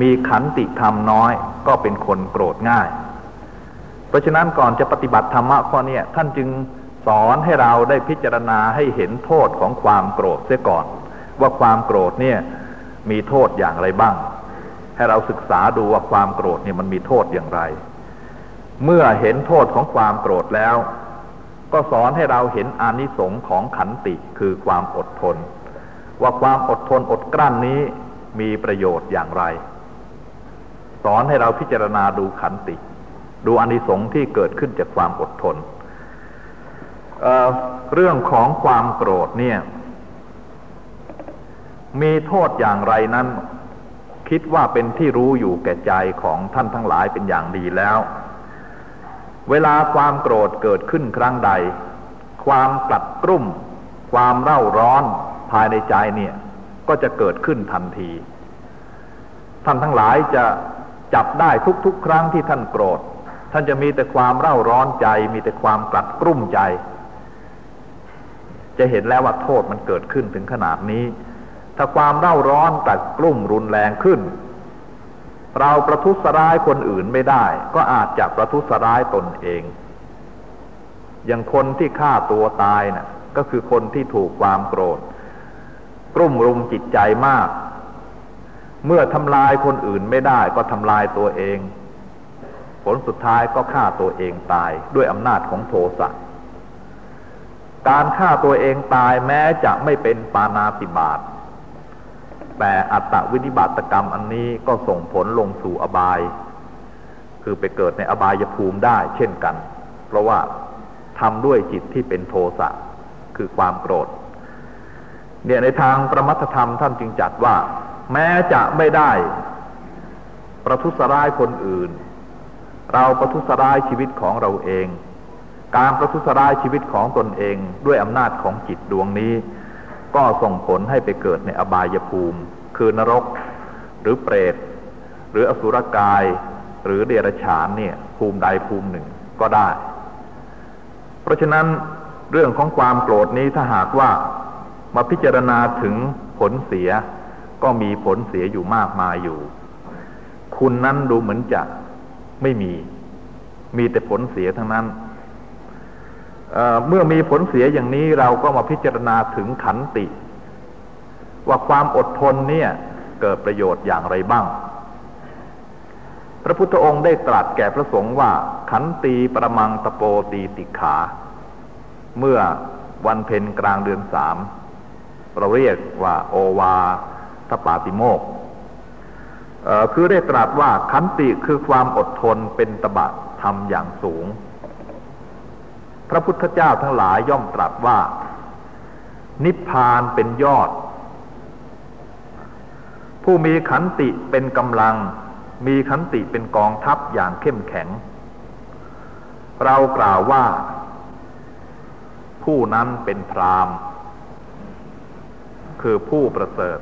มีขันติธรรมน้อย ก็เป็นคนโกรธง่าย เพราะฉะนั้นก่อนจะปฏิบัติธรรมะข้อนี้ท่านจึงสอนให้เราได้พิจารณาให้เห็นโทษของความโกรธเสียก่อน ว่าความโกรธเนี่ยมีโทษอย่างไรบ้าง ให้เราศึกษาดูว่าความโกรธเนี่ยมันมีโทษอย่างไร เมื่อเห็นโทษของความโกรธแล้ว ก็สอนให้เราเห็นอานิสงส์ของขันติคือความอดทน ว่าความอดทนอดกลั้นนี้มีประโยชน์อย่างไร อนให้เราพิจารณาดูขันติ ดูอนิสงส์ที่เกิดขึ้นจากความอดทนเเรื่องของความโกรธเนี่ย มีโทษอย่างไรนั้น คิดว่าเป็นที่รู้อยู่แก่ใจของท่านทั้งหลายเป็นอย่างดีแล้ว เวลาความโกรธเกิดขึ้นครั้งใด ความกลัดกรุ่ม ความเร่าร้อนภายในใจเนี่ย ก็จะเกิดขึ้นทันทีท่านทั้งหลายจะ จับได้ทุกๆ ครั้งที่ท่านโกรธ ท่านจะมีแต่ความเร่าร้อนใจ มีแต่ความกลัดกรุ่มใจ จะเห็นแล้วว่าโทษมันเกิดขึ้นถึงขนาดนี้ ถ้าความเร่าร้อนตัดกลุ่มรุนแรงขึ้น เราประทุษร้ายคนอื่นไม่ได้ ก็อาจจะประทุษร้ายตนเอง อย่างคนที่ฆ่าตัวตายนะ่ะก็คือคนที่ถูกความโกรธกลุ่มรุมจิตใจมาก เมื่อทำลายคนอื่นไม่ได้ก็ทำลายตัวเอง ผลสุดท้ายก็ฆ่าตัวเองตายด้วยอำนาจของโทสะการฆ่าตัวเองตายแม้จะไม่เป็นปานาติบาตแต่อัตตวินิบาตกรรมอันนี้ก็ส่งผลลงสู่อบาย คือไปเกิดในอบายภูมิได้เช่นกัน เพราะว่าทำด้วยจิตที่เป็นโทสะคือความโกรธ เนี่ยในทางประมัตธรรมท่านจึงจัดว่า แม้จะไม่ได้ ประทุษร้ายคนอื่น เราประทุษร้ายชีวิตของเราเอง การประทุษร้ายชีวิตของตนเองด้วยอำนาจของจิตดวงนี้ ก็ส่งผลให้ไปเกิดในอบายภูมิ คือนรก หรือเปรต หรืออสุรกาย หรือเดรัจฉานเนี่ย ภูมิใดภูมิหนึ่งก็ได้ เพราะฉะนั้นเรื่องของความโกรธนี้ถ้าหากว่ามาพิจารณาถึงผลเสีย ก็มีผลเสียอยู่มากมายอยู่ คุณนั้นดูเหมือนจะไม่มี มีแต่ผลเสียทั้งนั้นเมื่อมีผลเสียอย่างนี้เราก็มาพิจารณาถึงขันติ ว่าความอดทนเนี่ยเกิดประโยชน์อย่างไรบ้าง พระพุทธองค์ได้ตรัสแก่พระสงฆ์ว่า ขันตีประมังตะโปตีติขา เมื่อวันเพ็ญกลางเดือนสามเราเรียกว่าโอวา ทปาติโมกคือได้ตรัสว่าขันติคือความอดทนเป็นตบะทำอย่างสูง พระพุทธเจ้าทั้งหลายย่อมตรัสว่า นิพพานเป็นยอด ผู้มีขันติเป็นกำลัง มีขันติเป็นกองทัพอย่างเข้มแข็ง เรากล่าวว่า ผู้นั้นเป็นพรามคือผู้ประเสริฐ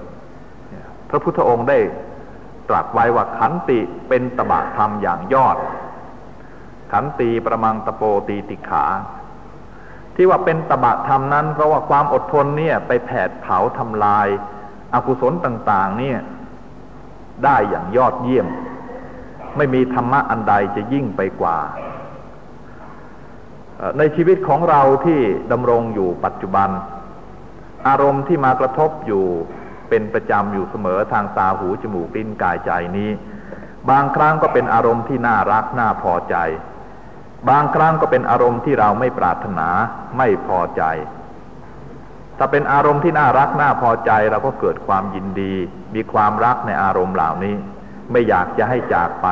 ระพุทธองค์ได้ตรัสไว้ว่าขันติเป็นตบะธรรมอย่างยอด ขันตีประมังตะโปตีติขา ที่ว่าเป็นตบะธรรมนั้น เพราะว่าความอดทนเนี่ยไปแผดเผาทำลายอากุศลต่าง ๆ เนี่ยได้อย่างยอดเยี่ยม ไม่มีธรรมะอันใดจะยิ่งไปกว่า ในชีวิตของเราที่ดำรงอยู่ปัจจุบัน อารมณ์ที่มากระทบอยู่ เป็นประจำอยู่เสมอทางตาหูจมูกลิ้นกายใจนี้ บางครั้งก็เป็นอารมณ์ที่น่ารักน่าพอใจ บางครั้งก็เป็นอารมณ์ที่เราไม่ปรารถนาไม่พอใจ ถ้าเป็นอารมณ์ที่น่ารักน่าพอใจเราก็เกิดความยินดี มีความรักในอารมณ์เหล่านี้ ไม่อยากจะให้จากไป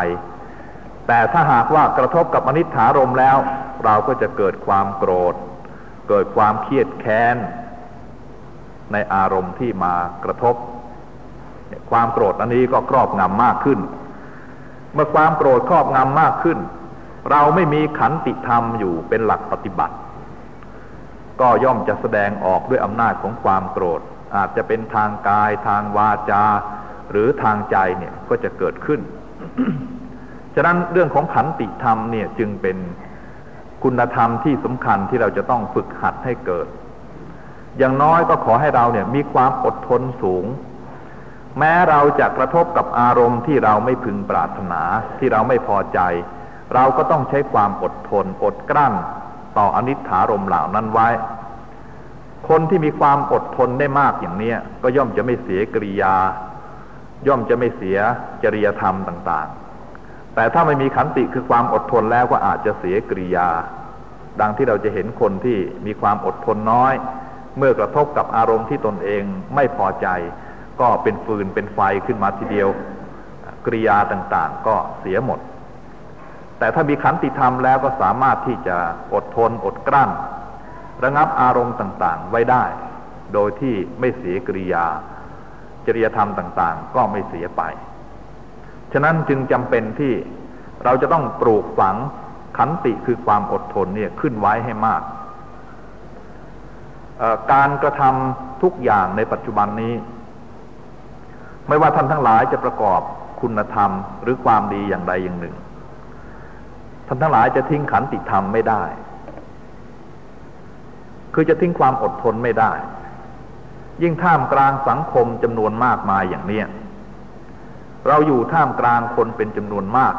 แต่ถ้าหากว่ากระทบกับอนิถารมแล้ว เราก็จะเกิดความโกรธ เกิดความเครียดแค้น ในอารมณ์ที่มากระทบ ความโกรธอันนี้ก็ครอบงำมากขึ้น เมื่อความโกรธครอบงำมากขึ้น เราไม่มีขันติธรรมอยู่เป็นหลักปฏิบัติ ก็ย่อมจะแสดงออกด้วยอำนาจของความโกรธ อาจจะเป็นทางกายทางวาจา หรือทางใจเนี่ยก็จะเกิดขึ้น ฉะนั้นเรื่องของขันติธรรมเนี่ยจึงเป็นคุณธรรมที่สำคัญที่เราจะต้องฝึกหัดให้เกิด อย่างน้อยก็ขอให้เราเนี่ยมีความอดทนสูง แม้เราจะกระทบกับอารมณ์ที่เราไม่พึงปรารถนาที่เราไม่พอใจ เราก็ต้องใช้ความอดทนอดกลั้น ต่ออนิถารมเหล่านั้นไว้ คนที่มีความอดทนได้มากอย่างนี้ก็ย่อมจะไม่เสียกริยา ย่อมจะไม่เสียจริยธรรมต่าง ๆ แต่ถ้าไม่มีขันติคือความอดทนแล้วก็อาจจะเสียกริยา ดังที่เราจะเห็นคนที่มีความอดทนน้อย เมื่อกระทบกับอารมณ์ที่ตนเองไม่พอใจ ก็เป็นฟืนเป็นไฟขึ้นมาทีเดียวกริยาต่างๆ ก็เสียหมด แต่ถ้ามีขันติธรรมแล้วก็สามารถที่จะอดทนอดกลั้น ระงับอารมณ์ต่างๆ ไว้ได้ โดยที่ไม่เสียกริยา จริยธรรมต่างๆ ก็ไม่เสียไป ฉะนั้นจึงจำเป็นที่เราจะต้องปลูกฝังขันติคือความอดทนเนี่ยขึ้นไว้ให้มาก การกระทำทุกอย่างในปัจจุบันนี้ ไม่ว่าท่านทั้งหลายจะประกอบคุณธรรมหรือความดีอย่างใดอย่างหนึ่ง ท่านทั้งหลายจะทิ้งขันติธรรมไม่ได้ คือจะทิ้งความอดทนไม่ได้ ยิ่งท่ามกลางสังคมจำนวนมากมายอย่างเนี้ยเราอยู่ท่ามกลางคนเป็นจำนวนมาก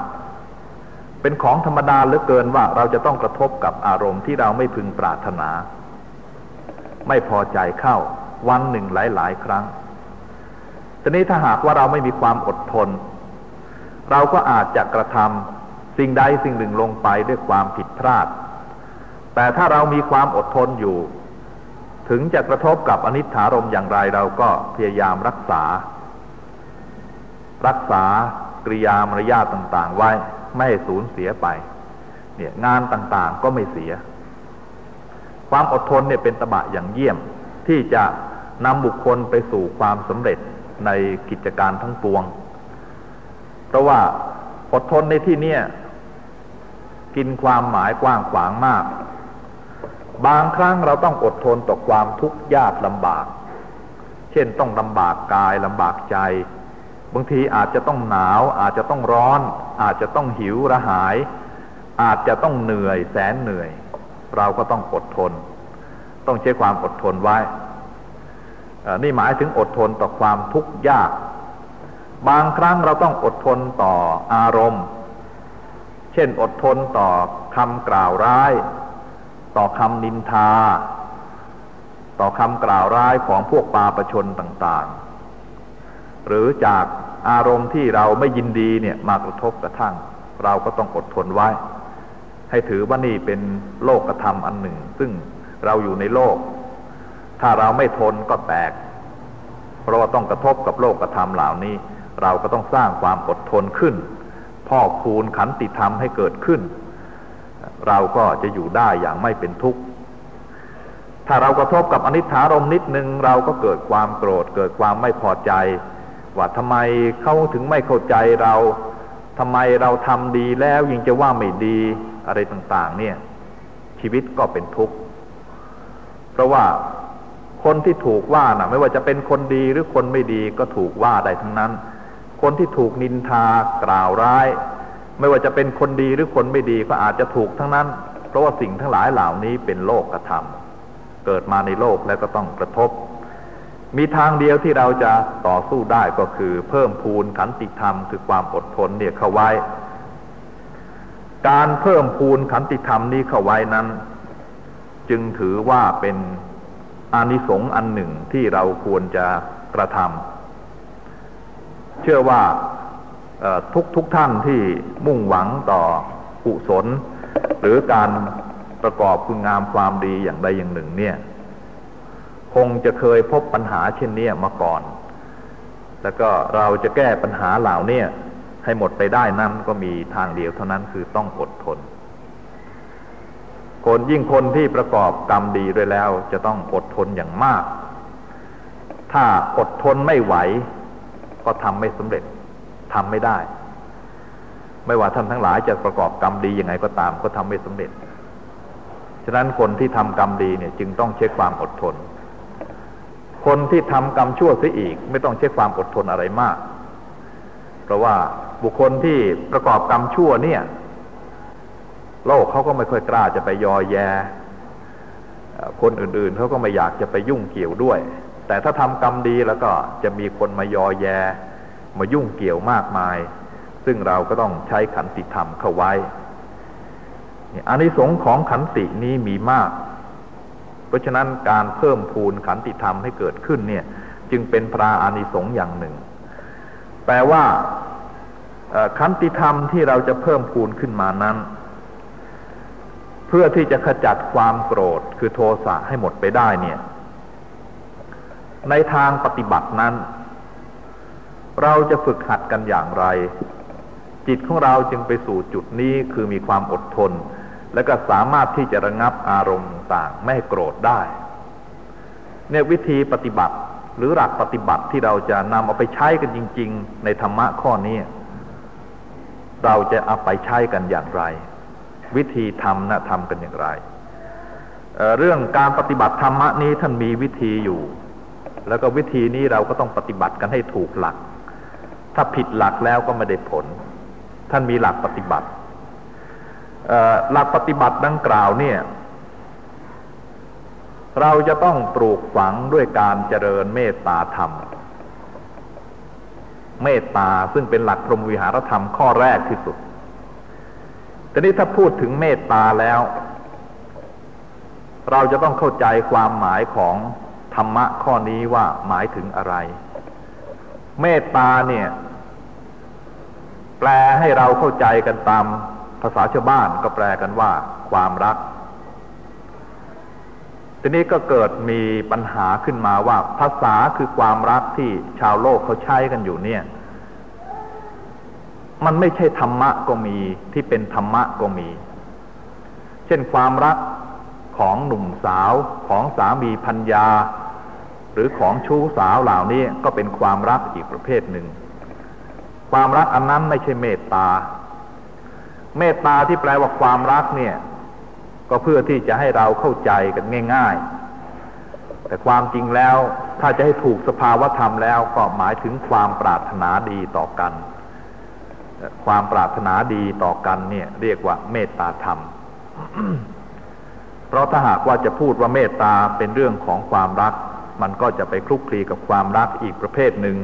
เป็นของธรรมดาเหลือเกินว่าเราจะต้องกระทบกับอารมณ์ที่เราไม่พึงปรารถนา ไม่พอใจเข้าวันหนึ่งหลาย ๆ ครั้ง ทีนี้ถ้าหากว่าเราไม่มีความอดทน เราก็อาจจะกระทำสิ่งใดสิ่งหนึ่งลงไปด้วยความผิดพลาด แต่ถ้าเรามีความอดทนอยู่ ถึงจะกระทบกับอนิจฐารมอย่างไรเราก็พยายามรักษา รักษากริยามารยาทต่าง ๆ ไว้ไม่ให้สูญเสียไป เนี่ยงานต่างๆก็ไม่เสีย ความอดทนเนี่ยเป็นตบะอย่างเยี่ยม ที่จะนำบุคคลไปสู่ความสำเร็จในกิจการทั้งปวง เพราะว่าอดทนในที่นี้กินความหมายกว้างขวางมาก บางครั้งเราต้องอดทนต่อความทุกข์ยากลำบาก เช่นต้องลำบากกายลำบากใจ บางทีอาจจะต้องหนาว อาจจะต้องร้อน อาจจะต้องหิวระหาย อาจจะต้องเหนื่อยแสนเหนื่อย เราก็ต้องอดทน ต้องใช้ความอดทนไว้ นี่หมายถึงอดทนต่อความทุกข์ยาก บางครั้งเราต้องอดทนต่ออารมณ์ เช่นอดทนต่อคำกล่าวร้าย ต่อคำนินทา ต่อคำกล่าวร้ายของพวกปาประชนต่างๆ หรือจากอารมณ์ที่เราไม่ยินดีเนี่ยมากระทบกระทั่ง เราก็ต้องอดทนไว้ ให้ถือว่านี่เป็นโลกกระทำอันหนึ่ง ซึ่งเราอยู่ในโลก ถ้าเราไม่ทนก็แตก เพราะว่าต้องกระทบกับโลกธรรมเหล่านี้ เราก็ต้องสร้างความอดทนขึ้นพ่อคูณขันติธรรมให้เกิดขึ้น เราก็จะอยู่ได้อย่างไม่เป็นทุกข์ถ้าเรากระทบกับอนิจฐารมนิดนึงเราก็เกิดความโกรธ เกิดความไม่พอใจ ว่าทำไมเขาถึงไม่เข้าใจเราทำไมเราทำดีแล้วยังจะว่าไม่ดี อะไรต่าง ๆ เนี่ย ชีวิตก็เป็นทุกข์ เพราะว่าคนที่ถูกว่านะไม่ว่าจะเป็นคนดีหรือคนไม่ดีก็ถูกว่าได้ทั้งนั้น คนที่ถูกนินทากล่าวร้าย ไม่ว่าจะเป็นคนดีหรือคนไม่ดีก็อาจจะถูกทั้งนั้น เพราะว่าสิ่งทั้งหลายเหล่านี้เป็นโลกกระทำเกิดมาในโลกแล้วก็ต้องกระทบ มีทางเดียวที่เราจะต่อสู้ได้ก็คือ เพิ่มพูนขันติธรรมคือความอดทนเนี่ยเข้าไว้ การเพิ่มพูนขันติธรรมนี้เข้าไว้นั้น จึงถือว่าเป็นอานิสงส์อันหนึ่งที่เราควรจะกระทำเชื่อว่าทุกทุกท่านที่มุ่งหวังต่อกุศล หรือการประกอบคุณงามความดีอย่างใดอย่างหนึ่ง เนี่ย คงจะเคยพบปัญหาเช่นนี้มาก่อน แล้วก็เราจะแก้ปัญหาเหล่านี้ ให้หมดไปได้นั้นก็มีทางเดียวเท่านั้นคือต้องอดทน คนยิ่งคนที่ประกอบกรรมดีด้วยแล้ว จะต้องอดทนอย่างมาก ถ้าอดทนไม่ไหว ก็ทำไม่สำเร็จทำไม่ได้ ไม่ว่าท่านทั้งหลายจะประกอบกรรมดียังไงก็ตามก็ทำไม่สำเร็จ ฉะนั้นคนที่ทำกรรมดีเนี่ยจึงต้องเช็คความอดทน คนที่ทำกรรมชั่วเสียอีก ไม่ต้องเช็คความอดทนอะไรมาก เพราะว่าบุคคลที่ประกอบกรรมชั่วเนี่ย โลกเขาก็ไม่ค่อยกล้าจะไปยอแย คนอื่นๆเขาก็ไม่อยากจะไปยุ่งเกี่ยวด้วย แต่ถ้าทำกรรมดีแล้วก็จะมีคนมายอแย มายุ่งเกี่ยวมากมาย ซึ่งเราก็ต้องใช้ขันติธรรมเข้าไว้อานิสงส์ของขันตินี้มีมาก เพราะฉะนั้นการเพิ่มพูนขันติธรรมให้เกิดขึ้นเนี่ย จึงเป็นพระอานิสงส์อย่างหนึ่ง แปลว่าขันติธรรมที่เราจะเพิ่มพูนขึ้นมานั้น เพื่อที่จะขจัดความโกรธคือโทสะให้หมดไปได้เนี่ย ในทางปฏิบัตินั้น เราจะฝึกหัดกันอย่างไร จิตของเราจึงไปสู่จุดนี้คือมีความอดทน และก็สามารถที่จะระงับอารมณ์ต่างไม่ให้โกรธได้ เนี่ยวิธีปฏิบัติ หรือหลักปฏิบัติที่เราจะนำเอาไปใช้กันจริง ๆ ในธรรมะข้อนี้ เราจะเอาไปใช้กันอย่างไร วิธีทำนะทำกันอย่างไรเเรื่องการปฏิบัติธรรมะนี้ท่านมีวิธีอยู่ แล้วก็วิธีนี้เราก็ต้องปฏิบัติกันให้ถูกหลัก ถ้าผิดหลักแล้วก็ไม่ได้ผล ท่านมีหลักปฏิบัติหลักปฏิบัติดังกล่าวเนี่ย เราจะต้องปลูกฝังด้วยการเจริญเมตตาธรรม เมตตาซึ่งเป็นหลักพรหมวิหารธรรมข้อแรกที่สุดแต่นี้ถ้าพูดถึงเมตตาแล้ว เราจะต้องเข้าใจความหมายของธรรมะข้อนี้ว่าหมายถึงอะไร เมตตาเนี่ย แปลให้เราเข้าใจกันตามภาษาชาวบ้านก็แปลกันว่า ความรัก ทีนี้ก็เกิดมีปัญหาขึ้นมาว่าภาษาคือความรักที่ชาวโลกเขาใช้กันอยู่เนี่ย มันไม่ใช่ธรรมะก็มีที่เป็นธรรมะก็มี เช่นความรักของหนุ่มสาวของสามีพัญญา หรือของชู้สาวเหล่านี้ก็เป็นความรักอีกประเภทหนึ่ง ความรักอันนั้นไม่ใช่เมตตา เมตตาที่แปลว่าความรักเนี่ย ก็เพื่อที่จะให้เราเข้าใจกันง่าย ๆ แต่ความจริงแล้วถ้าจะให้ถูกสภาวธรรมแล้วก็หมายถึงความปรารถนาดีต่อกัน ความปรารถนาดีต่อกันเนี่ย เรียกว่าเมตตาธรรม เพราะถ้าหากว่าจะพูดว่าเมตตาเป็นเรื่องของความรัก มันก็จะไปคลุกคลีกับความรักอีกประเภทหนึ่ง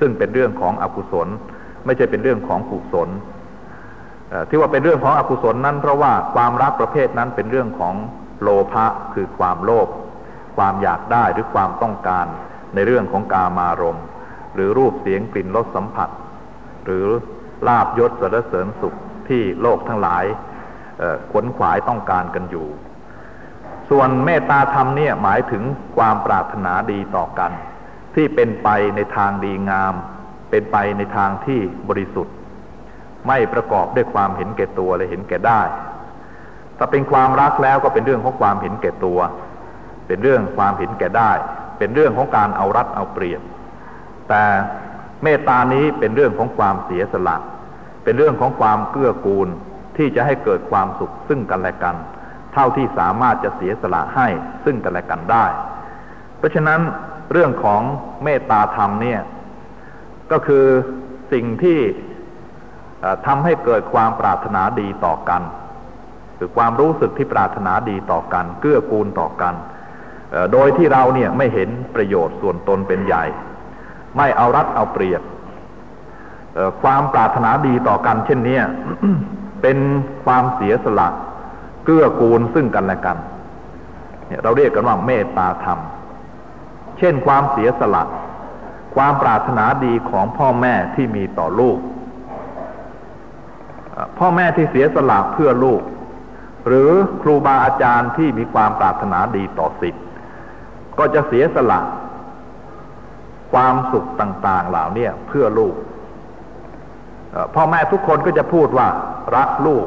ซึ่งเป็นเรื่องของอกุศล ไม่ใช่เป็นเรื่องของกุศล ที่ว่าเป็นเรื่องของอกุศลนั้น เพราะว่าความรักประเภทนั้นเป็นเรื่องของโลภะคือความโลภความอยากได้หรือความต้องการในเรื่องของกามารมณ์ หรือรูปเสียงกลิ่นรสสัมผัส หรือลาบยศสรรเสริญสุขที่โลกทั้งหลายขวนขวายต้องการกันอยู่ ส่วนเมตตาธรรมเนี่ยหมายถึงความปรารถนาดีต่อกัน ที่เป็นไปในทางดีงาม เป็นไปในทางที่บริสุทธิ์ ไม่ประกอบด้วยความเห็นแก่ตัวเลยเห็นแก่ได้ ถ้าเป็นความรักแล้วก็เป็นเรื่องของความเห็นแก่ตัว เป็นเรื่องความเห็นแก่ได้ เป็นเรื่องของการเอารัดเอาเปรียบ แต่เมตตานี้เป็นเรื่องของความเสียสละ เป็นเรื่องของความเกื้อกูลที่จะให้เกิดความสุขซึ่งกันและกัน เท่าที่สามารถจะเสียสละให้ซึ่งกันและกันได้ เพราะฉะนั้นเรื่องของเมตตาธรรมเนี่ยก็คือสิ่งที่ ทำให้เกิดความปรารถนาดีต่อกัน คือความรู้สึกที่ปรารถนาดีต่อกัน เกื้อกูลต่อกัน โดยที่เราเนี่ยไม่เห็นประโยชน์ส่วนตนเป็นใหญ่ ไม่เอารัดเอาเปรียบความปรารถนาดีต่อกัน เช่นนี้เป็นความเสียสละเกื้อกูลซึ่งกันและกันเนี่ยเราเรียกกันว่าเมตตาธรรม เช่นความเสียสละ ความปรารถนาดีของพ่อแม่ที่มีต่อลูก พ่อแม่ที่เสียสละเพื่อลูก หรือครูบาอาจารย์ที่มีความปรารถนาดีต่อสิทธิ์ก็จะเสียสละ ความสุขต่าง ๆ เหล่านี้เพื่อลูกพ่อแม่ทุกคนก็จะพูดว่ารักลูก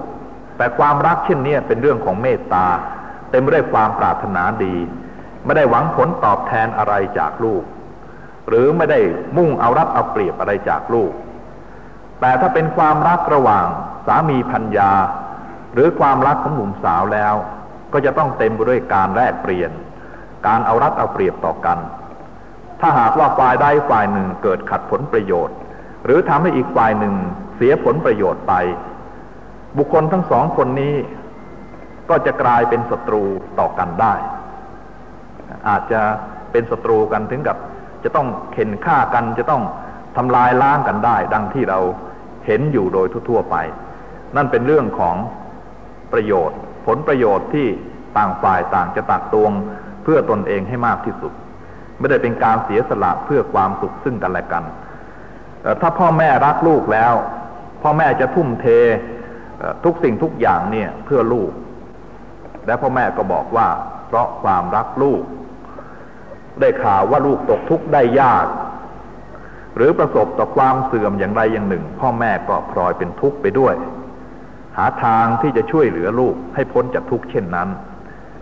แต่ความรักเช่นนี้เป็นเรื่องของเมตตาเต็มไปด้วยความปรารถนาดี ไม่ได้หวังผลตอบแทนอะไรจากลูก หรือไม่ได้มุ่งเอารับเอาเปรียบอะไรจากลูก แต่ถ้าเป็นความรักระหว่างสามีพัญญา หรือความรักของหนุ่มสาวแล้ว ก็จะต้องเต็มไปด้วยการแลกเปลี่ยน การเอารัดเอาเปรียบต่อกัน ถ้าหากว่าฝ่ายใดฝ่ายหนึ่งเกิดขัดผลประโยชน์ หรือทำให้อีกฝ่ายหนึ่งเสียผลประโยชน์ไป บุคคลทั้งสองคนนี้ ก็จะกลายเป็นศัตรูต่อกันได้ อาจจะเป็นเป็นศัตรูกันถึงกับจะต้องเข็นฆ่ากันจะต้องทำลายล้างกันได้ ดังที่เรา เห็นอยู่โดยทั่วๆไป นั่นเป็นเรื่องของประโยชน์ ผลประโยชน์ที่ต่างฝ่ายต่างจะตักตวงเพื่อตนเองให้มากที่สุด ไม่ได้เป็นการเสียสละเพื่อความสุขซึ่งกันและกัน ถ้าพ่อแม่รักลูกแล้ว พ่อแม่จะทุ่มเททุกสิ่งทุกอย่างเนี่ยเพื่อลูก และพ่อแม่ก็บอกว่า เพราะความรักลูก ได้ข่าวว่าลูกตกทุกข์ได้ยาก หรือประสบต่อความเสื่อมอย่างใดอย่างหนึ่ง พ่อแม่ก็พลอยเป็นทุกข์ไปด้วย หาทางที่จะช่วยเหลือลูกให้พ้นจากทุกข์เช่นนั้น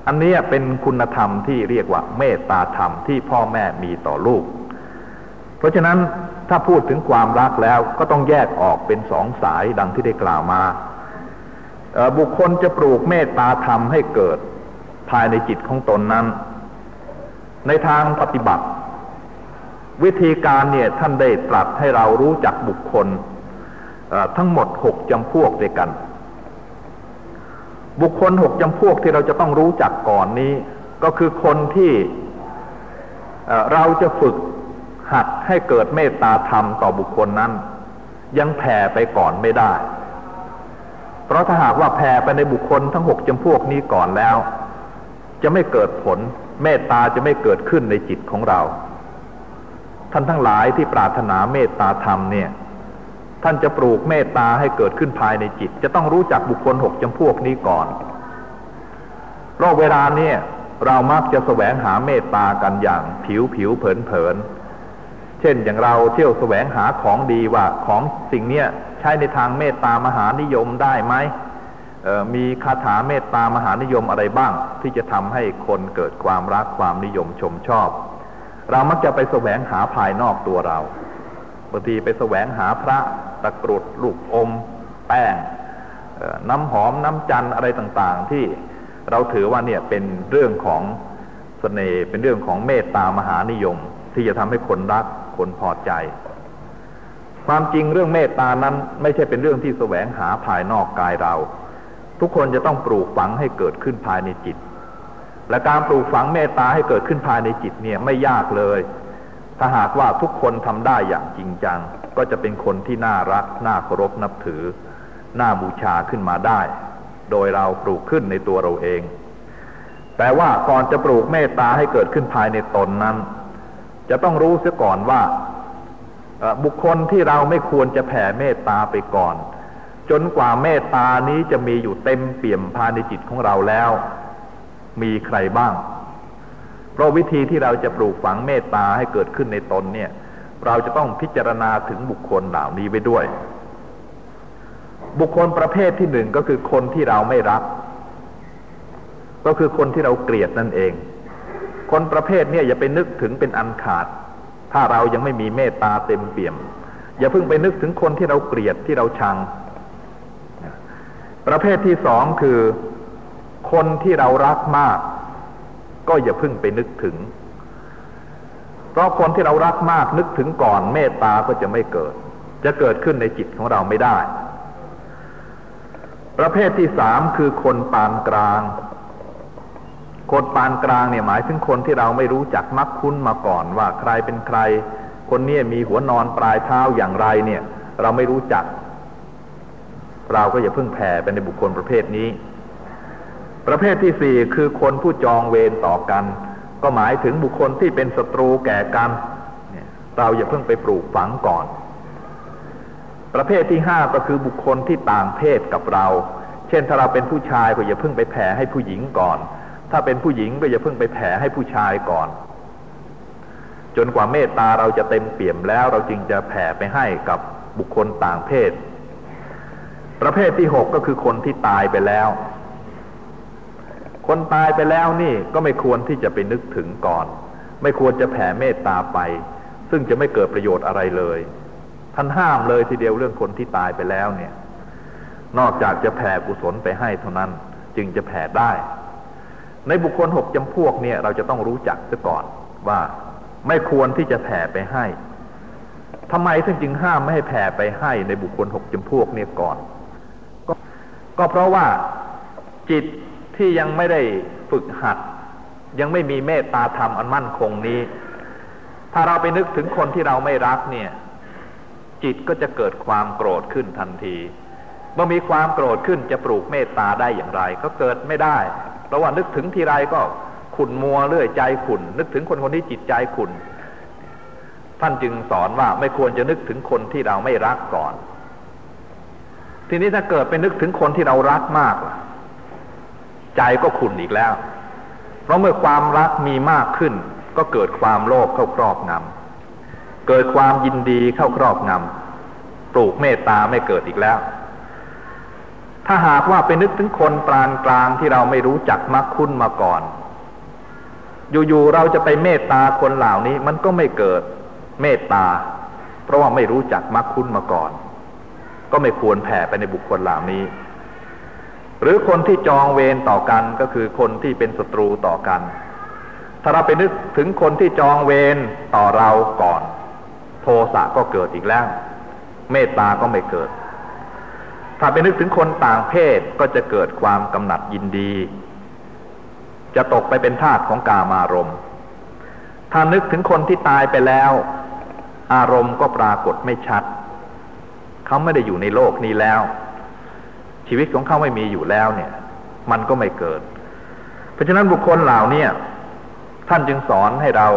อันนี้เป็นคุณธรรมที่เรียกว่าเมตตาธรรมที่พ่อแม่มีต่อลูก เพราะฉะนั้นถ้าพูดถึงความรักแล้วก็ต้องแยกออกเป็นสองสายดังที่ได้กล่าวมา บุคคลจะปลูกเมตตาธรรมให้เกิดภายในจิตของตนนั้น ในทางปฏิบัติ วิธีการเนี่ยท่านได้ตรัสให้เรารู้จักบุคคลทั้งหมดหกจำพวกด้วยกัน บุคคลหกจำพวกที่เราจะต้องรู้จักก่อนนี้ ก็คือคนที่เราจะฝึกหัดให้เกิดเมตตาธรรมต่อบุคคลนั้น ยังแผ่ไปก่อนไม่ได้ เพราะถ้าหากว่าแผ่ไปในบุคคลทั้งหกจำพวกนี้ก่อนแล้ว จะไม่เกิดผลเมตตาจะไม่เกิดขึ้นในจิตของเรา ท่านทั้งหลายที่ปรารถนาเมตตาธรรมเนี่ย ท่านจะปลูกเมตตาให้เกิดขึ้นภายในจิต จะต้องรู้จักบุคคลหกจำพวกนี้ก่อนเพราะเวลาเนี่ยเรามักจะแสวงหาเมตตากันอย่างผิวผิวเผินเผินเช่นอย่างเราเที่ยวแสวงหาของดีว่าของสิ่งเนี้ยช้ในทางเมตตามหานิยมได้ไหมมีคาถาเมตตามหานิยมอะไรบ้าง ที่จะทำให้คนเกิดความรักความนิยมชมชอบ เรามักจะไปแสวงหาภายนอกตัวเราบางทีไปแสวงหาพระตะกรุดลูกอม แป้งน้ำหอมน้ำจันอะไรต่างๆ ที่เราถือว่าเนี่ยเป็นเรื่องของสเสน่ห์เป็นเรื่องของเมตตามหานิยม ที่จะทำให้คนรักคนพอใจ ความจริงเรื่องเมตตานั้นไม่ใช่เป็นเรื่องที่แสวงหาภายนอกกายเรา ทุกคนจะต้องปลูกฝังให้เกิดขึ้นภายในจิต และการปลูกฝังเมตตาให้เกิดขึ้นภายในจิตเนี่ยไม่ยากเลย ถ้าหากว่าทุกคนทำได้อย่างจริงจัง ก็จะเป็นคนที่น่ารัก น่าเคารพนับถือ น่าบูชาขึ้นมาได้ โดยเราปลูกขึ้นในตัวเราเอง แต่ว่าก่อนจะปลูกเมตตาให้เกิดขึ้นภายในตนนั้น จะต้องรู้เสียก่อนว่าบุคคลที่เราไม่ควรจะแผ่เมตตาไปก่อน จนกว่าเมตตานี้จะมีอยู่เต็มเปี่ยมภายในจิตของเราแล้ว มีใครบ้าง เพราะวิธีที่เราจะปลูกฝังเมตตาให้เกิดขึ้นในตนเนี่ย เราจะต้องพิจารณาถึงบุคคลเหล่านี้ไปด้วย บุคคลประเภทที่หนึ่งก็คือคนที่เราไม่รัก ก็คือคนที่เราเกลียดนั่นเอง คนประเภทนี้อย่าไปนึกถึงเป็นอันขาด ถ้าเรายังไม่มีเมตตาเต็มเปี่ยม อย่าเพิ่งไปนึกถึงคนที่เราเกลียดที่เราชัง ประเภทที่สองคือ คนที่เรารักมาก ก็อย่าเพิ่งไปนึกถึง เพราะคนที่เรารักมากนึกถึงก่อนเมตตาก็จะไม่เกิด จะเกิดขึ้นในจิตของเราไม่ได้ ประเภทที่สามคือคนปานกลาง คนปานกลางเนี่ยหมายถึงคนที่เราไม่รู้จักมักคุ้นมาก่อนว่าใครเป็นใคร คนนี้มีหัวนอนปลายเท้าอย่างไรเนี่ย เราไม่รู้จัก เราก็อย่าเพิ่งแผ่ไปในบุคคลประเภทนี้ ประเภทที่สี่คือคนผู้จองเวรต่อกัน ก็หมายถึงบุคคลที่เป็นศัตรูแก่กันเราอย่าเพิ่งไปปลูกฝังก่อน ประเภทที่ห้าก็คือบุคคลที่ต่างเพศกับเรา เช่นถ้าเราเป็นผู้ชายก็อย่าเพิ่งไปแผ่ให้ผู้หญิงก่อน ถ้าเป็นผู้หญิงก็อย่าเพิ่งไปแผ่ให้ผู้ชายก่อน จนกว่าเมตตาเราจะเต็มเปี่ยมแล้วเราจึงจะแผ่ไปให้กับบุคคลต่างเพศ ประเภทที่หกก็คือคนที่ตายไปแล้ว คนตายไปแล้วนี่ก็ไม่ควรที่จะไปนึกถึงก่อน ไม่ควรจะแผ่เมตตาไป ซึ่งจะไม่เกิดประโยชน์อะไรเลย ท่านห้ามเลยทีเดียวเรื่องคนที่ตายไปแล้วเนี่ย นอกจากจะแผ่กุศลไปให้เท่านั้น จึงจะแผ่ได้ ในบุคคลหกจำพวกเนี่ยเราจะต้องรู้จักซะก่อนว่าไม่ควรที่จะแผ่ไปให้ทำไมถึงจึงห้ามไม่ให้แผ่ไปให้ในบุคคลหกจำพวกเนี่ยก่อนกก็เพราะว่าจิต ที่ยังไม่ได้ฝึกหัด ยังไม่มีเมตตาธรรมอันมั่นคงนี้ ถ้าเราไปนึกถึงคนที่เราไม่รักเนี่ย จิตก็จะเกิดความโกรธขึ้นทันทีเมื่อมีความโกรธขึ้นจะปลูกเมตตาได้อย่างไร ก็เกิดไม่ได้เพราะว่านึกถึงทีไรก็ขุนมัวเรื่อยใจขุนนึกถึงคนคนที่จิตใจขุนท่านจึงสอนว่าไม่ควรจะนึกถึงคนที่เราไม่รักก่อน ทีนี้ถ้าเกิดไปนึกถึงคนที่เรารักมากล่ะ ใจก็ขุนอีกแล้ว เพราะเมื่อความรักมีมากขึ้น ก็เกิดความโลภเข้าครอบงำเกิดความยินดีเข้าครอบงำปลูกเมตตาไม่เกิดอีกแล้ว ถ้าหากว่าไปนึกถึงคนปรานกลางที่เราไม่รู้จักมักคุ้นมาก่อน อยู่ๆเราจะไปเมตตาคนเหล่านี้มันก็ไม่เกิดเมตตา เพราะว่าไม่รู้จักมักคุ้นมาก่อน ก็ไม่ควรแผ่ไปในบุคคลเหล่านี้ หรือคนที่จองเวรต่อกันก็คือคนที่เป็นศัตรูต่อกัน ถ้าเราไปนึกถึงคนที่จองเวรต่อเราก่อน โทสะก็เกิดอีกแล้ว เมตตาก็ไม่เกิด ถ้าไปนึกถึงคนต่างเพศก็จะเกิดความกำหนัดยินดี จะตกไปเป็นทาสของกามารมณ์ ถ้านึกถึงคนที่ตายไปแล้ว อารมณ์ก็ปรากฏไม่ชัด เขาไม่ได้อยู่ในโลกนี้แล้ว ชีวิตของเขาไม่มีอยู่แล้วเนี่ย มันก็ไม่เกิด เพราะฉะนั้นบุคคลเหล่านี้ท่านจึงสอนให้เรา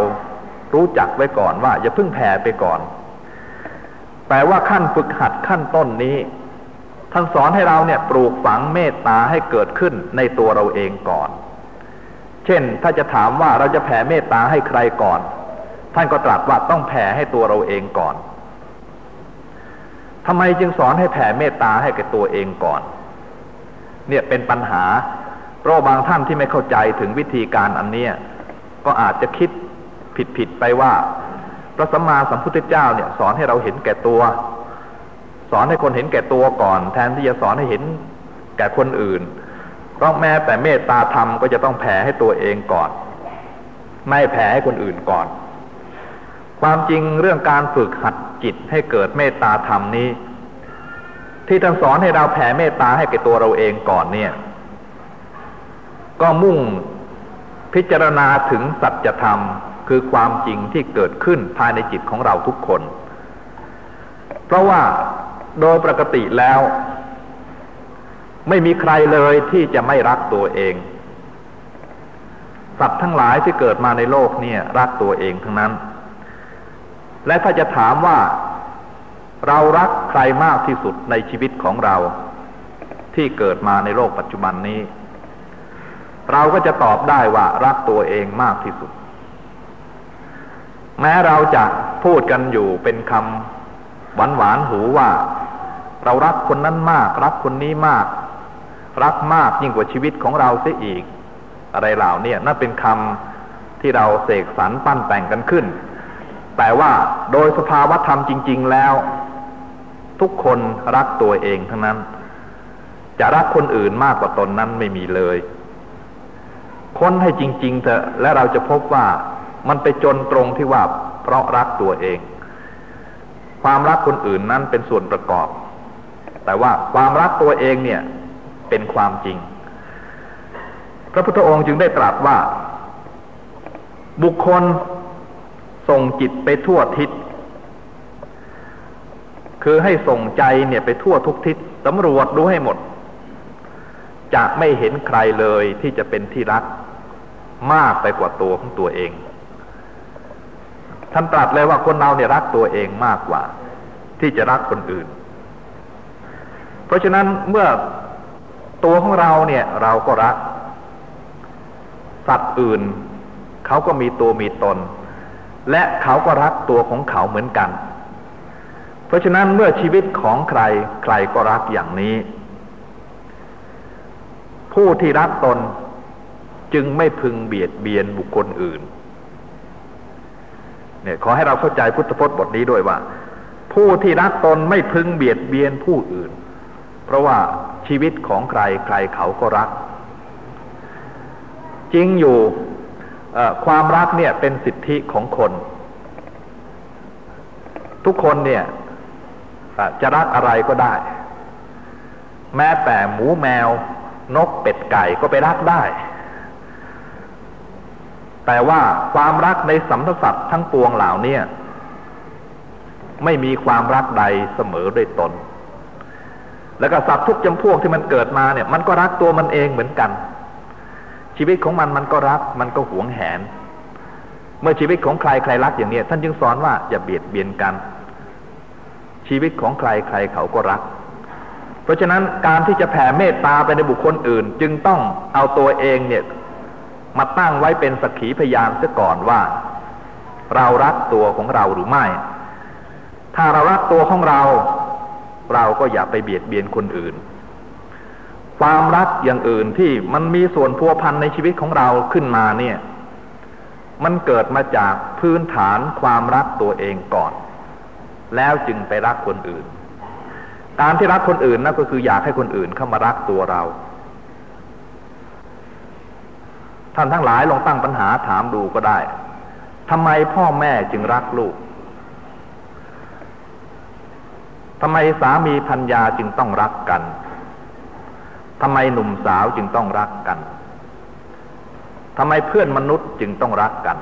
รู้จักไว้ก่อนว่า อย่าเพิ่งแผ่ไปก่อน แปลว่าขั้นฝึกหัดขั้นต้นนี้ ท่านสอนให้เราเนี่ย ปลูกฝังเมตตาให้เกิดขึ้นในตัวเราเองก่อน เช่น ถ้าจะถามว่าเราจะแผ่เมตตาให้ใครก่อน ท่านก็ตรัสว่าต้องแผ่ให้ตัวเราเองก่อนทำไมจึงสอนให้แผ่เมตตาให้แก่ตัวเองก่อน เนี่ยเป็นปัญหา เพราะบางท่านที่ไม่เข้าใจถึงวิธีการอันเนี้ยก็อาจจะคิดผิดผิดไปว่า พระสัมมาสัมพุทธเจ้าเนี่ยสอนให้เราเห็นแก่ตัว สอนให้คนเห็นแก่ตัวก่อน แทนที่จะสอนให้เห็นแก่คนอื่น เพราะแม้แต่เมตตาธรรมก็จะต้องแผ่ให้ตัวเองก่อน ไม่แผ่ให้คนอื่นก่อน ความจริงเรื่องการฝึกหัดจิตให้เกิดเมตตาธรรมนี้ ที่ท่านสอนให้เราแผ่เมตตาให้แก่ตัวเราเองก่อนเนี่ย ก็มุ่งพิจารณาถึงสัจธรรมคือความจริงที่เกิดขึ้นภายในจิตของเราทุกคน เพราะว่าโดยปกติแล้ว ไม่มีใครเลยที่จะไม่รักตัวเอง สัตว์ทั้งหลายที่เกิดมาในโลกเนี่ยรักตัวเองทั้งนั้น และถ้าจะถามว่า เรารักใครมากที่สุดในชีวิตของเรา ที่เกิดมาในโลกปัจจุบันนี้ เราก็จะตอบได้ว่ารักตัวเองมากที่สุด แม้เราจะพูดกันอยู่เป็นคำหวานหวานหูว่า เรารักคนนั้นมาก รักคนนี้มาก รักมากยิ่งกว่าชีวิตของเราเสียอีก อะไรเหล่านี้นั่นเป็นคำที่เราเสกสรรปั้นแต่งกันขึ้นแต่ว่าโดยสภาวธรรมจริง ๆ แล้ว ทุกคนรักตัวเองทั้งนั้น จะรักคนอื่นมากกว่าตนนั้นไม่มีเลย ค้นให้จริง ๆ เถอะและเราจะพบว่ามันไปจนตรงที่ว่าเพราะรักตัวเอง ความรักคนอื่นนั้นเป็นส่วนประกอบ แต่ว่าความรักตัวเองเนี่ยเป็นความจริง พระพุทธองค์จึงได้ตรัสว่า บุคคลส่งจิตไปทั่วทิศ คือให้ส่งใจเนี่ยไปทั่วทุกทิศสำรวจดูให้หมด จะไม่เห็นใครเลยที่จะเป็นที่รัก มากไปกว่าตัวของตัวเอง ท่านตรัสเลยว่าคนเราเนี่ยรักตัวเองมากกว่า ที่จะรักคนอื่น เพราะฉะนั้นเมื่อตัวของเราเนี่ยเราก็รัก สัตว์อื่น เขาก็มีตัวมีตน และเขาก็รักตัวของเขาเหมือนกัน เพราะฉะนั้นเมื่อชีวิตของใครใครก็รักอย่างนี้ ผู้ที่รักตนจึงไม่พึงเบียดเบียนบุคคลอื่น เนี่ยขอให้เราเข้าใจพุทธพจน์บทนี้ด้วยว่า ผู้ที่รักตนไม่พึงเบียดเบียนผู้อื่น เพราะว่าชีวิตของใครใครเขาก็รัก จริงอยู่ความรักเนี่ยเป็นสิทธิของคน ทุกคนเนี่ย จะรักอะไรก็ได้ แม้แต่หมูแมวนกเป็ดไก่ก็ไปรักได้ แต่ว่าความรักในสัมพสัตว์ทั้งปวงเหล่านี้ไม่มีความรักใดเสมอด้วยตน แล้วก็สัตว์ทุกจำพวกที่มันเกิดมาเนี่ย มันก็รักตัวมันเองเหมือนกัน ชีวิตของมันมันก็รัก มันก็หวงแหน เมื่อชีวิตของใครใครรักอย่างนี้ท่านจึงสอนว่าอย่าเบียดเบียนกัน ชีวิตของใครใครเขาก็รัก เพราะฉะนั้นการที่จะแผ่เมตตาไปในบุคคลอื่น จึงต้องเอาตัวเองเนี่ยมาตั้งไว้เป็นสักขีพยานเสียก่อนว่า เรารักตัวของเราหรือไม่ ถ้าเรารักตัวของเรา เราก็อย่าไปเบียดเบียนคนอื่น ความรักอย่างอื่นที่มันมีส่วนพัวพันในชีวิตของเราขึ้นมาเนี่ย มันเกิดมาจากพื้นฐานความรักตัวเองก่อน แล้วจึงไปรักคนอื่น การที่รักคนอื่นนั่นก็คืออยากให้คนอื่นเข้ามารักตัวเรา ท่านทั้งหลายลองตั้งปัญหาถามดูก็ได้ทำไมพ่อแม่จึงรักลูกทำไมสามีพัญญาจึงต้องรักกันทำไมหนุ่มสาวจึงต้องรักกันทำไมเพื่อนมนุษย์จึงต้องรักกัน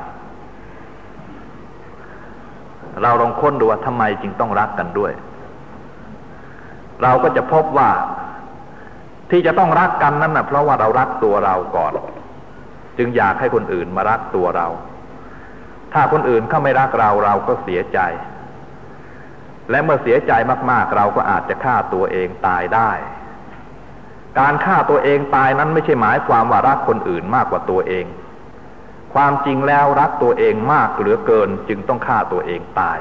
เราลองค้นดูว่าทำไมจึงต้องรักกันด้วย เราก็จะพบว่าที่จะต้องรักกันนั้นนะเพราะว่าเรารักตัวเราก่อน จึงอยากให้คนอื่นมารักตัวเรา ถ้าคนอื่นเขาไม่รักเราเราก็เสียใจ และเมื่อเสียใจมากๆ เราก็อาจจะฆ่าตัวเองตายได้ การฆ่าตัวเองตายนั้นไม่ใช่หมายความว่ารักคนอื่นมากกว่าตัวเอง ความจริงแล้วรักตัวเองมากเหลือเกินจึงต้องฆ่าตัวเองตาย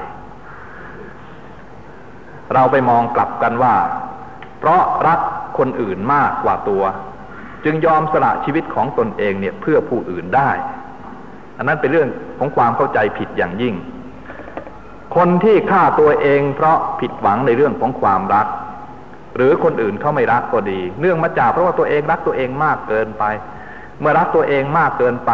เราไปมองกลับกันว่า เพราะรักคนอื่นมากกว่าตัว จึงยอมสละชีวิตของตนเองเนี่ยเพื่อผู้อื่นได้ อันนั้นเป็นเรื่องของความเข้าใจผิดอย่างยิ่ง คนที่ฆ่าตัวเองเพราะผิดหวังในเรื่องของความรัก หรือคนอื่นเขาไม่รักก็ดี เนื่องมาจากเพราะว่าตัวเองรักตัวเองมากเกินไป เมื่อรักตัวเองมากเกินไป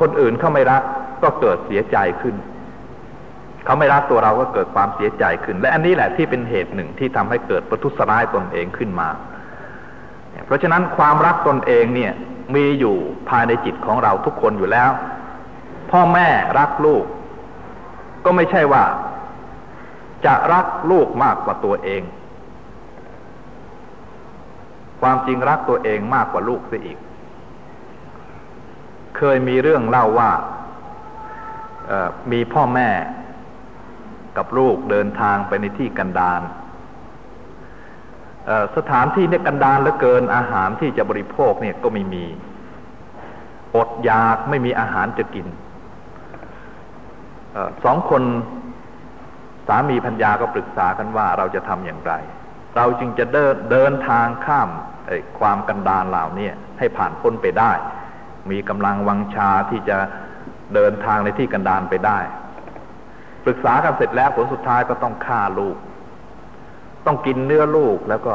คนอื่นเขาไม่รักก็เกิดเสียใจขึ้น เขาไม่รักตัวเราก็เกิดความเสียใจขึ้น และอันนี้แหละที่เป็นเหตุหนึ่งที่ทำให้เกิดประทุษร้ายตนเองขึ้นมา เพราะฉะนั้นความรักตนเองเนี่ยมีอยู่ภายในจิตของเราทุกคนอยู่แล้ว พ่อแม่รักลูก ก็ไม่ใช่ว่า จะรักลูกมากกว่าตัวเอง ความจริงรักตัวเองมากกว่าลูกเสียอีก เคยมีเรื่องเล่าว่า มีพ่อแม่กับลูกเดินทางไปในที่กันดารสถานที่เนี่ยกันดารเหลือเกินอาหารที่จะบริโภคเนี่ยก็ไม่มี อดอยากไม่มีอาหารจะกินอสองคนสามีพัญญาก็ปรึกษากันว่าเราจะทำอย่างไร เราจึงจะเดินเดินทางข้ามความกันดารเหล่านี้ให้ผ่านพ้นไปได้ มีกำลังวังชาที่จะเดินทางในที่กันดารไปได้ ปรึกษากันเสร็จแล้วผลสุดท้ายก็ต้องฆ่าลูก ต้องกินเนื้อลูกแล้วก็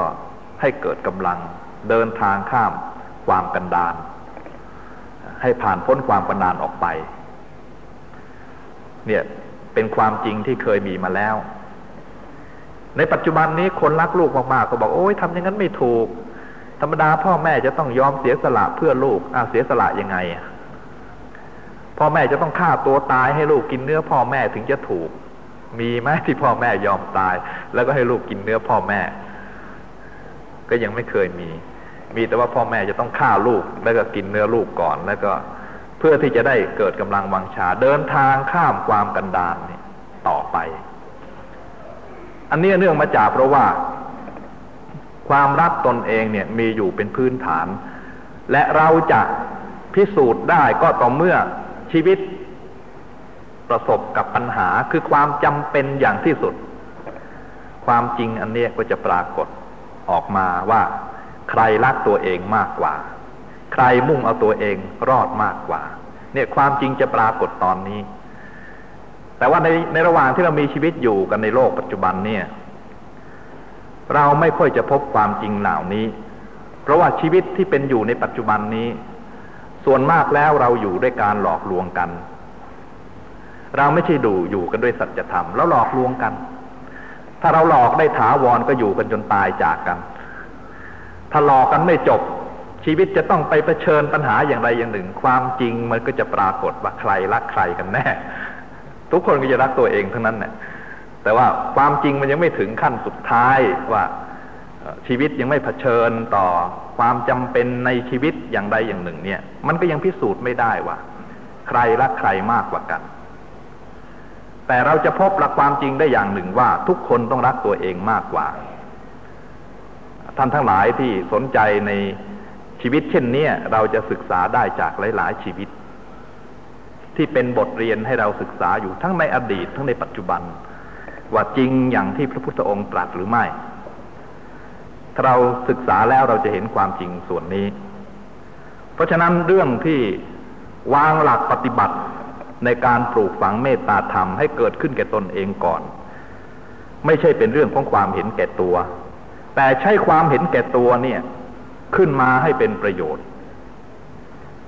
ให้เกิดกำลังเดินทางข้ามความกันดาน ให้ผ่านพ้นความกันดานออกไป เนี่ยเป็นความจริงที่เคยมีมาแล้ว ในปัจจุบันนี้คนรักลูกมากๆก็บอกโอ้ยทำอย่างนั้นไม่ถูก ธรรมดาพ่อแม่จะต้องยอมเสียสละเพื่อลูกอ่าเสียสละยังไงพ่อแม่จะต้องฆ่าตัวตายให้ลูกกินเนื้อพ่อแม่ถึงจะถูก มีไหมที่พ่อแม่ยอมตาย แล้วก็ให้ลูกกินเนื้อพ่อแม่ ก็ยังไม่เคยมี มีแต่ว่าพ่อแม่จะต้องฆ่าลูกแล้วก็กินเนื้อลูกก่อน แล้วก็เพื่อที่จะได้เกิดกำลังวังชา เดินทางข้ามความกันดารนี่ต่อไป อันนี้เนื่องมาจากเพราะว่า ความรักตนเองเนี่ยมีอยู่เป็นพื้นฐาน และเราจะพิสูจน์ได้ก็ต่อเมื่อชีวิตประสบกับปัญหาคือความจำเป็นอย่างที่สุด ความจริงอันนี้ก็จะปรากฏออกมาว่า ใครรักตัวเองมากกว่า ใครมุ่งเอาตัวเองรอดมากกว่า เนี่ยความจริงจะปรากฏตอนนี้ แต่ว่าในในระหว่างที่เรามีชีวิตอยู่กันในโลกปัจจุบันเนี่ย เราไม่ค่อยจะพบความจริงเหล่านี้ เพราะว่าชีวิตที่เป็นอยู่ในปัจจุบันนี้ ส่วนมากแล้วเราอยู่ด้วยการหลอกลวงกัน เราไม่ใช่ดูอยู่กันด้วยสัจธรรมแล้วหลอกลวงกัน ถ้าเราหลอกได้ถาวรก็อยู่กันจนตายจากกัน ถ้าหลอกกันไม่จบ ชีวิตจะต้องไปเผชิญปัญหาอย่างใดอย่างหนึ่ง ความจริงมันก็จะปรากฏว่าใครรักใครกันแน่ ทุกคนก็จะรักตัวเองทั้งนั้นเนี่ย แต่ว่าความจริงมันยังไม่ถึงขั้นสุดท้ายว่าชีวิตยังไม่เผชิญต่อความจำเป็นในชีวิตอย่างใดอย่างหนึ่ง เนี่ย มันก็ยังพิสูจน์ไม่ได้ว่า ใครรักใครมากกว่ากัน แต่เราจะพบหลักความจริงได้อย่างหนึ่งว่า ทุกคนต้องรักตัวเองมากกว่า ท่านทั้งหลายที่สนใจในชีวิตเช่นนี้เราจะศึกษาได้จากหลาย ๆ ชีวิต ที่เป็นบทเรียนให้เราศึกษาอยู่ทั้งในอดีต ทั้งในปัจจุบัน ว่าจริงอย่างที่พระพุทธองค์ตรัสหรือไม่ ถ้าเราศึกษาแล้วเราจะเห็นความจริงส่วนนี้ เพราะฉะนั้นเรื่องที่วางหลักปฏิบัติในการปลูกฝังเมตตาธรรมให้เกิดขึ้นแก่ตนเองก่อน ไม่ใช่เป็นเรื่องของความเห็นแก่ตัว แต่ใช้ความเห็นแก่ตัวเนี่ยขึ้นมาให้เป็นประโยชน์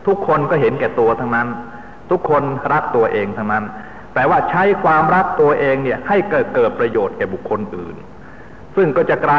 ทุกคนก็เห็นแก่ตัวทั้งนั้น ทุกคนรักตัวเองทั้งนั้น แต่ว่าใช้ความรักตัวเองเนี่ยให้เกิดเกิดประโยชน์แก่บุคคลอื่น ซึ่งก็จะกลาย